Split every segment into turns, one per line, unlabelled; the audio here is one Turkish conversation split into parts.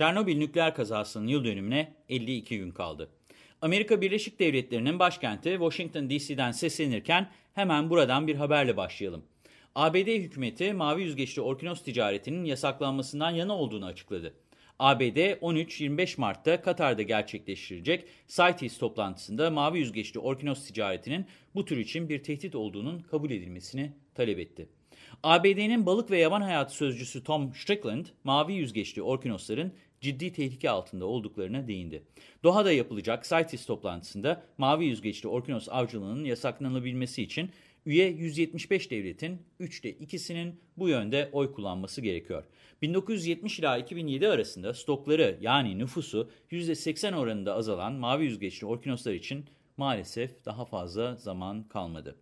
Çernobil nükleer kazasının yıl dönümüne 52 gün kaldı. Amerika Birleşik Devletleri'nin başkenti Washington DC'den seslenirken hemen buradan bir haberle başlayalım. ABD hükümeti mavi yüzgeçli orkinos ticaretinin yasaklanmasından yana olduğunu açıkladı. ABD 13-25 Mart'ta Katar'da gerçekleştirecek CITES toplantısında mavi yüzgeçli orkinos ticaretinin bu tür için bir tehdit olduğunun kabul edilmesini talep etti. ABD'nin balık ve yaban hayatı sözcüsü Tom Strickland, mavi yüzgeçli orkinosların ciddi tehlike altında olduklarına değindi. Doha'da yapılacak CITES toplantısında mavi yüzgeçli orkinos avcılığının yasaklanabilmesi için üye 175 devletin 3'te 2'sinin bu yönde oy kullanması gerekiyor. 1970 ila 2007 arasında stokları yani nüfusu %80 oranında azalan mavi yüzgeçli orkinoslar için maalesef daha fazla zaman kalmadı.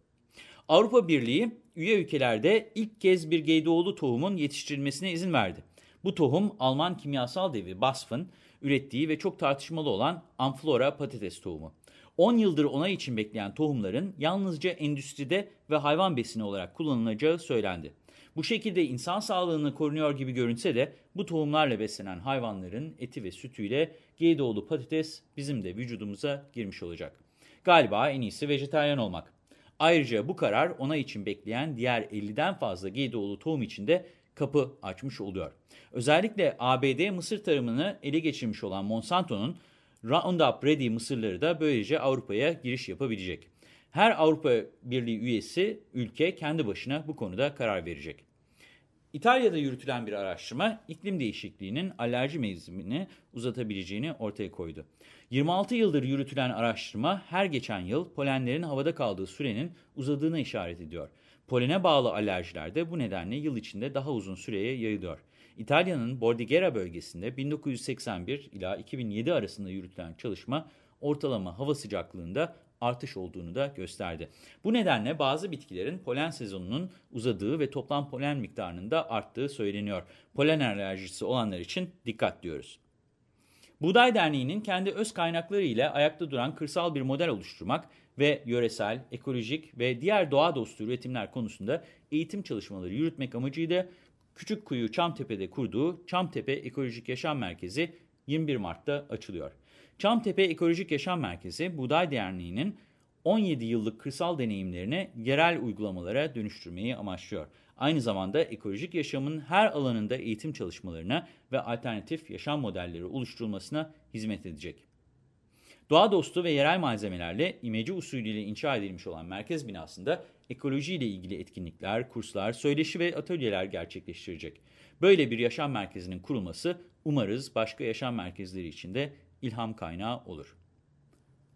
Avrupa Birliği üye ülkelerde ilk kez bir Geydoğlu tohumun yetiştirilmesine izin verdi. Bu tohum Alman kimyasal devi BASF'ın ürettiği ve çok tartışmalı olan Amflora patates tohumu. 10 yıldır onay için bekleyen tohumların yalnızca endüstride ve hayvan besini olarak kullanılacağı söylendi. Bu şekilde insan sağlığını korunuyor gibi görünse de bu tohumlarla beslenen hayvanların eti ve sütüyle Geydoğlu patates bizim de vücudumuza girmiş olacak. Galiba en iyisi vejetaryen olmak. Ayrıca bu karar onay için bekleyen diğer 50'den fazla Geydoğlu tohum için de kapı açmış oluyor. Özellikle ABD mısır tarımını ele geçirmiş olan Monsanto'nun Roundup Ready mısırları da böylece Avrupa'ya giriş yapabilecek. Her Avrupa Birliği üyesi ülke kendi başına bu konuda karar verecek. İtalya'da yürütülen bir araştırma iklim değişikliğinin alerji mevsimini uzatabileceğini ortaya koydu. 26 yıldır yürütülen araştırma her geçen yıl polenlerin havada kaldığı sürenin uzadığını işaret ediyor. Polene bağlı alerjiler de bu nedenle yıl içinde daha uzun süreye yayılıyor. İtalya'nın Bordighera bölgesinde 1981 ila 2007 arasında yürütülen çalışma ortalama hava sıcaklığında artış olduğunu da gösterdi. Bu nedenle bazı bitkilerin polen sezonunun uzadığı ve toplam polen miktarının da arttığı söyleniyor. Polen alerjisi olanlar için dikkat diyoruz. Buğday Derneği'nin kendi öz kaynakları ile ayakta duran kırsal bir model oluşturmak ve yöresel, ekolojik ve diğer doğa dostu üretimler konusunda eğitim çalışmaları yürütmek amacıyla Küçükkuyu Çamtepe'de kurduğu Çamtepe Ekolojik Yaşam Merkezi 21 Mart'ta açılıyor. Çamtepe Ekolojik Yaşam Merkezi, Buğday Derneği'nin 17 yıllık kırsal deneyimlerini yerel uygulamalara dönüştürmeyi amaçlıyor. Aynı zamanda ekolojik yaşamın her alanında eğitim çalışmalarına ve alternatif yaşam modelleri oluşturulmasına hizmet edecek. Doğa dostu ve yerel malzemelerle imece usulüyle inşa edilmiş olan merkez binasında ekoloji ile ilgili etkinlikler, kurslar, söyleşi ve atölyeler gerçekleştirecek. Böyle bir yaşam merkezinin kurulması umarız başka yaşam merkezleri için de ilham kaynağı olur.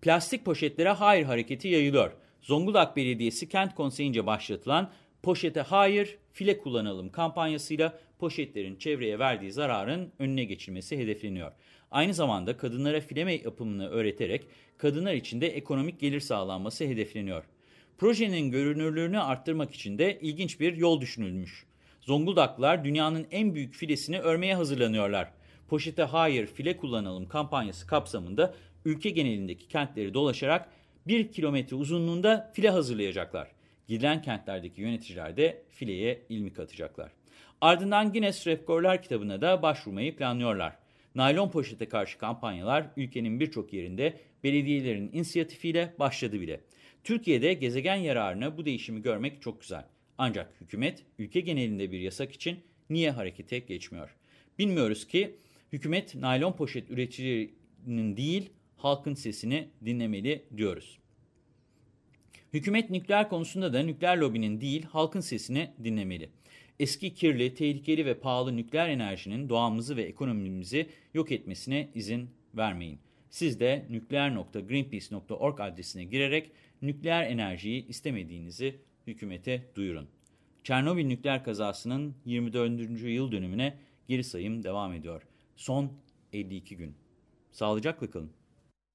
Plastik poşetlere hayır hareketi yayılıyor. Zonguldak Belediyesi Kent Konseyi'nce başlatılan Poşete Hayır, File Kullanalım kampanyasıyla poşetlerin çevreye verdiği zararın önüne geçilmesi hedefleniyor. Aynı zamanda kadınlara fileme yapımını öğreterek kadınlar için de ekonomik gelir sağlanması hedefleniyor. Projenin görünürlüğünü arttırmak için de ilginç bir yol düşünülmüş. Zonguldaklılar dünyanın en büyük filesini örmeye hazırlanıyorlar. Poşete Hayır File Kullanalım kampanyası kapsamında ülke genelindeki kentleri dolaşarak 1 kilometre uzunluğunda file hazırlayacaklar. Gidilen kentlerdeki yöneticiler de fileye ilmi katacaklar. Ardından Guinness Rekorlar kitabına da başvurmayı planlıyorlar. Naylon poşete karşı kampanyalar ülkenin birçok yerinde belediyelerin inisiyatifiyle başladı bile. Türkiye'de gezegen yararını bu değişimi görmek çok güzel. Ancak hükümet ülke genelinde bir yasak için niye harekete geçmiyor? Bilmiyoruz ki hükümet naylon poşet üreticilerinin değil halkın sesini dinlemeli diyoruz. Hükümet nükleer konusunda da nükleer lobinin değil halkın sesini dinlemeli. Eski kirli, tehlikeli ve pahalı nükleer enerjinin doğamızı ve ekonomimizi yok etmesine izin vermeyin. Siz de nükleer.greenpeace.org adresine girerek nükleer enerjiyi istemediğinizi hükümete duyurun. Çernobil nükleer kazasının 24. yıl dönümüne geri sayım devam ediyor. Son 52 gün. Sağlıcakla kalın.